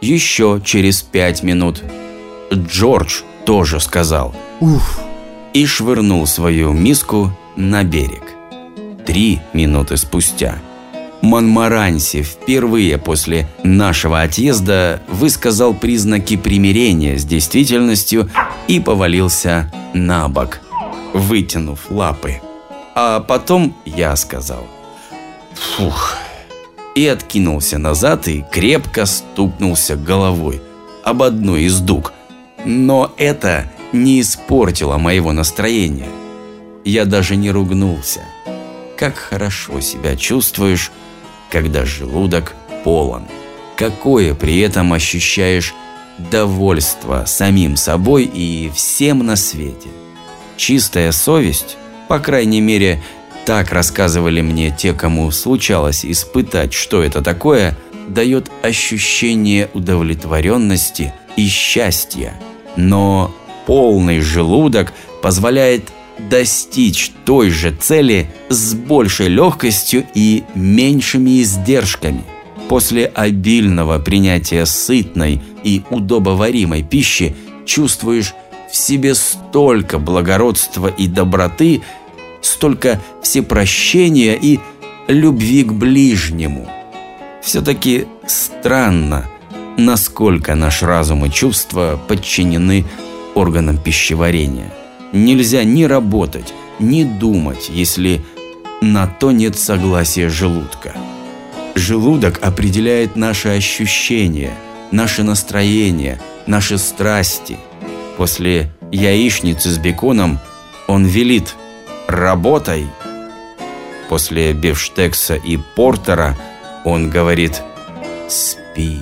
Еще через пять минут Джордж тоже сказал «Уф!» и швырнул свою миску на берег. Три минуты спустя Монмаранси впервые после нашего отъезда высказал признаки примирения с действительностью и повалился на бок, вытянув лапы. А потом я сказал «Фух!» И откинулся назад и крепко стукнулся головой об одну из дуг. Но это не испортило моего настроения. Я даже не ругнулся. Как хорошо себя чувствуешь, когда желудок полон. Какое при этом ощущаешь довольство самим собой и всем на свете. Чистая совесть, по крайней мере, так рассказывали мне те, кому случалось испытать, что это такое, дает ощущение удовлетворенности и счастья. Но полный желудок позволяет достичь той же цели с большей легкостью и меньшими издержками. После обильного принятия сытной и удобоваримой пищи чувствуешь в себе столько благородства и доброты, столько всепрощения и любви к ближнему. Все-таки странно, насколько наш разум и чувства подчинены органам пищеварения. Нельзя ни работать, ни думать, если на то нет согласия желудка. Желудок определяет наши ощущения, наше настроение, наши страсти. После яичницы с беконом он велит «работай». После бифштекса и портера он говорит «спи».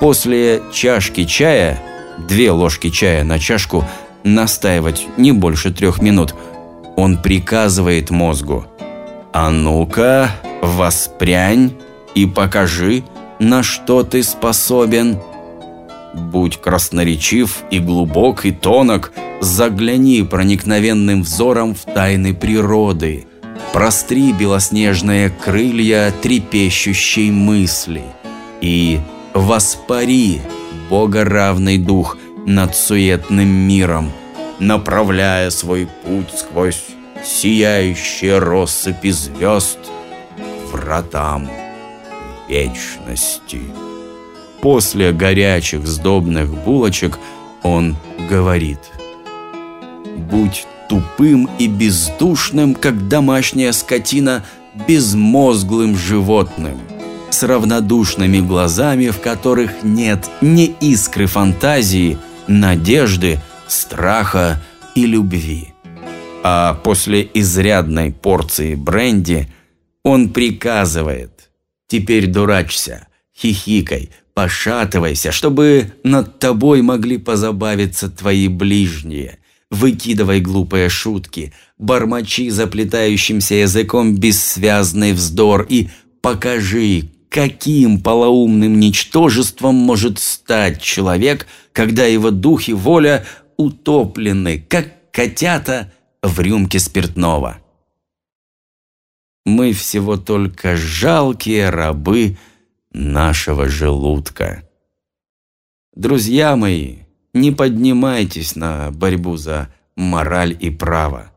После чашки чая, две ложки чая на чашку, настаивать не больше трех минут, он приказывает мозгу «А ну-ка, воспрянь и покажи, на что ты способен». Будь красноречив и глубок и тонок, загляни проникновенным взором в тайны природы. Простри белоснежные крылья трепещущей мысли и воспари богоравный дух над суетным миром, направляя свой путь сквозь сияющие россыпи звезд вратам вечности. После горячих сдобных булочек он говорит «Будь тупым и бездушным, как домашняя скотина, безмозглым животным, с равнодушными глазами, в которых нет ни искры фантазии, надежды, страха и любви». А после изрядной порции бренди он приказывает «Теперь дурачься, хихикай, Пошатывайся, чтобы над тобой могли позабавиться твои ближние. Выкидывай глупые шутки, бормочи заплетающимся языком бессвязный вздор и покажи, каким полоумным ничтожеством может стать человек, когда его дух и воля утоплены, как котята в рюмке спиртного. Мы всего только жалкие рабы – нашего желудка. Друзья мои, не поднимайтесь на борьбу за мораль и право.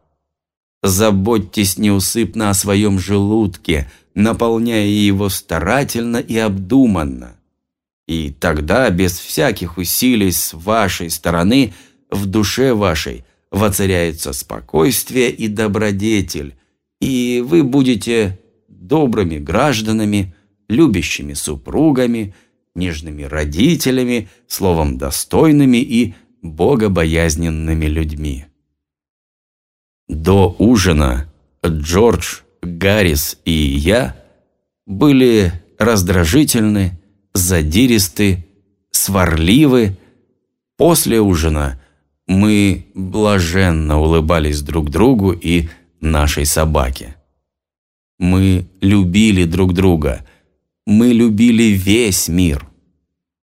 Заботьтесь неусыпно о своем желудке, наполняя его старательно и обдуманно. И тогда, без всяких усилий с вашей стороны, в душе вашей воцаряется спокойствие и добродетель, и вы будете добрыми гражданами, любящими супругами, нежными родителями, словом, достойными и богобоязненными людьми. До ужина Джордж, Гаррис и я были раздражительны, задиристы, сварливы. После ужина мы блаженно улыбались друг другу и нашей собаке. Мы любили друг друга – мы любили весь мир.